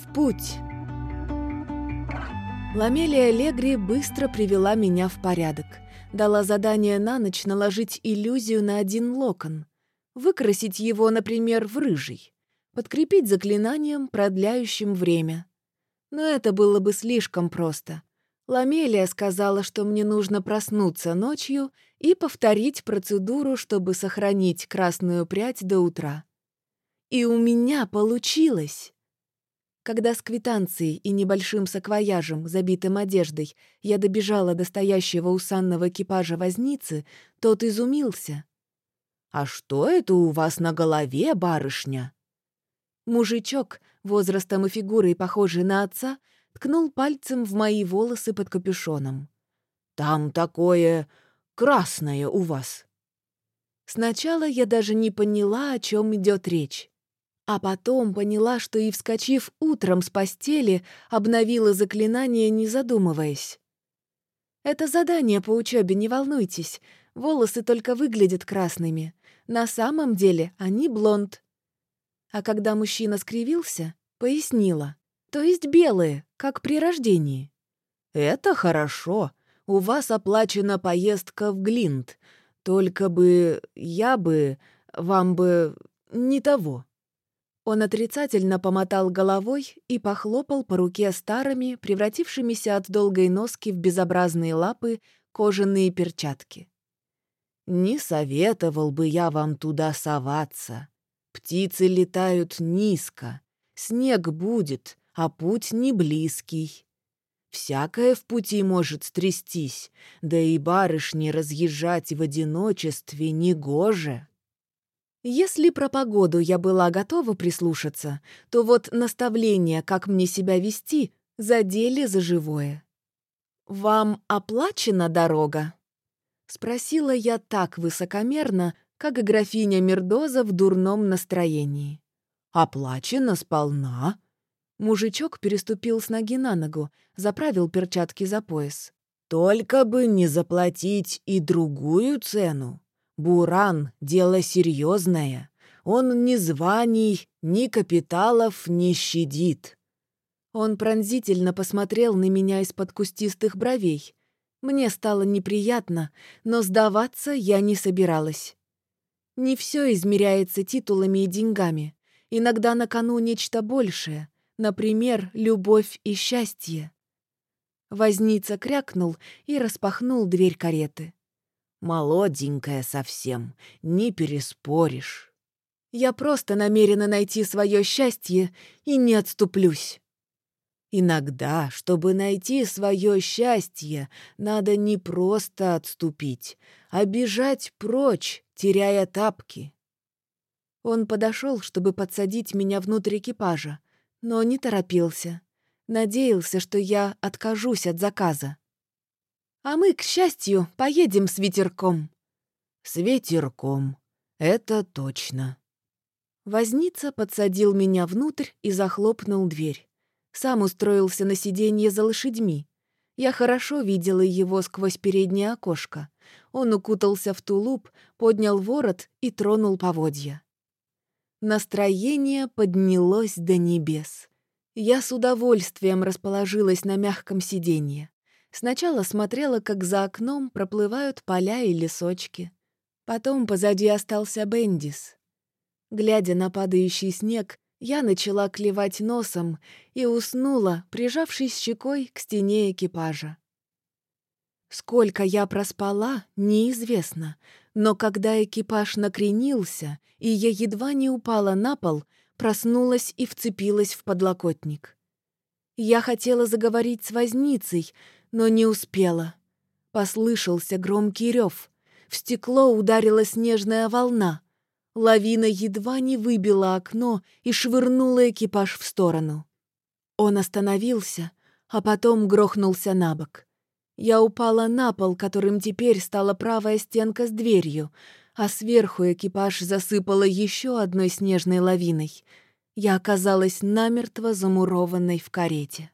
В путь! Ламелия Легри быстро привела меня в порядок. Дала задание на ночь наложить иллюзию на один локон. Выкрасить его, например, в рыжий. Подкрепить заклинанием, продляющим время. Но это было бы слишком просто. Ламелия сказала, что мне нужно проснуться ночью и повторить процедуру, чтобы сохранить красную прядь до утра. И у меня получилось! Когда с квитанцией и небольшим саквояжем, забитым одеждой, я добежала до стоящего у санного экипажа возницы, тот изумился. «А что это у вас на голове, барышня?» Мужичок, возрастом и фигурой похожий на отца, ткнул пальцем в мои волосы под капюшоном. «Там такое красное у вас». Сначала я даже не поняла, о чем идет речь. А потом поняла, что и, вскочив утром с постели, обновила заклинание, не задумываясь. «Это задание по учебе, не волнуйтесь. Волосы только выглядят красными. На самом деле они блонд». А когда мужчина скривился, пояснила. «То есть белые, как при рождении». «Это хорошо. У вас оплачена поездка в Глинт. Только бы... я бы... вам бы... не того». Он отрицательно помотал головой и похлопал по руке старыми, превратившимися от долгой носки в безобразные лапы, кожаные перчатки. «Не советовал бы я вам туда соваться. Птицы летают низко, снег будет, а путь не близкий. Всякое в пути может стрястись, да и барышни разъезжать в одиночестве негоже». Если про погоду я была готова прислушаться, то вот наставления, как мне себя вести, задели за живое. «Вам оплачена дорога?» Спросила я так высокомерно, как и графиня Мердоза в дурном настроении. «Оплачена сполна?» Мужичок переступил с ноги на ногу, заправил перчатки за пояс. «Только бы не заплатить и другую цену. Буран — дело серьезное. Он ни званий, ни капиталов не щадит. Он пронзительно посмотрел на меня из-под кустистых бровей. Мне стало неприятно, но сдаваться я не собиралась. Не все измеряется титулами и деньгами. Иногда на кону нечто большее, например, любовь и счастье. Возница крякнул и распахнул дверь кареты. Молоденькая совсем, не переспоришь. Я просто намерена найти свое счастье и не отступлюсь. Иногда, чтобы найти свое счастье, надо не просто отступить, а бежать прочь, теряя тапки. Он подошел, чтобы подсадить меня внутрь экипажа, но не торопился. Надеялся, что я откажусь от заказа. А мы, к счастью, поедем с ветерком». «С ветерком, это точно». Возница подсадил меня внутрь и захлопнул дверь. Сам устроился на сиденье за лошадьми. Я хорошо видела его сквозь переднее окошко. Он укутался в тулуп, поднял ворот и тронул поводья. Настроение поднялось до небес. Я с удовольствием расположилась на мягком сиденье. Сначала смотрела, как за окном проплывают поля и лесочки. Потом позади остался Бендис. Глядя на падающий снег, я начала клевать носом и уснула, прижавшись щекой к стене экипажа. Сколько я проспала, неизвестно, но когда экипаж накренился, и я едва не упала на пол, проснулась и вцепилась в подлокотник. Я хотела заговорить с возницей, но не успела. Послышался громкий рев. В стекло ударила снежная волна. Лавина едва не выбила окно и швырнула экипаж в сторону. Он остановился, а потом грохнулся на бок. Я упала на пол, которым теперь стала правая стенка с дверью, а сверху экипаж засыпала еще одной снежной лавиной. Я оказалась намертво замурованной в карете.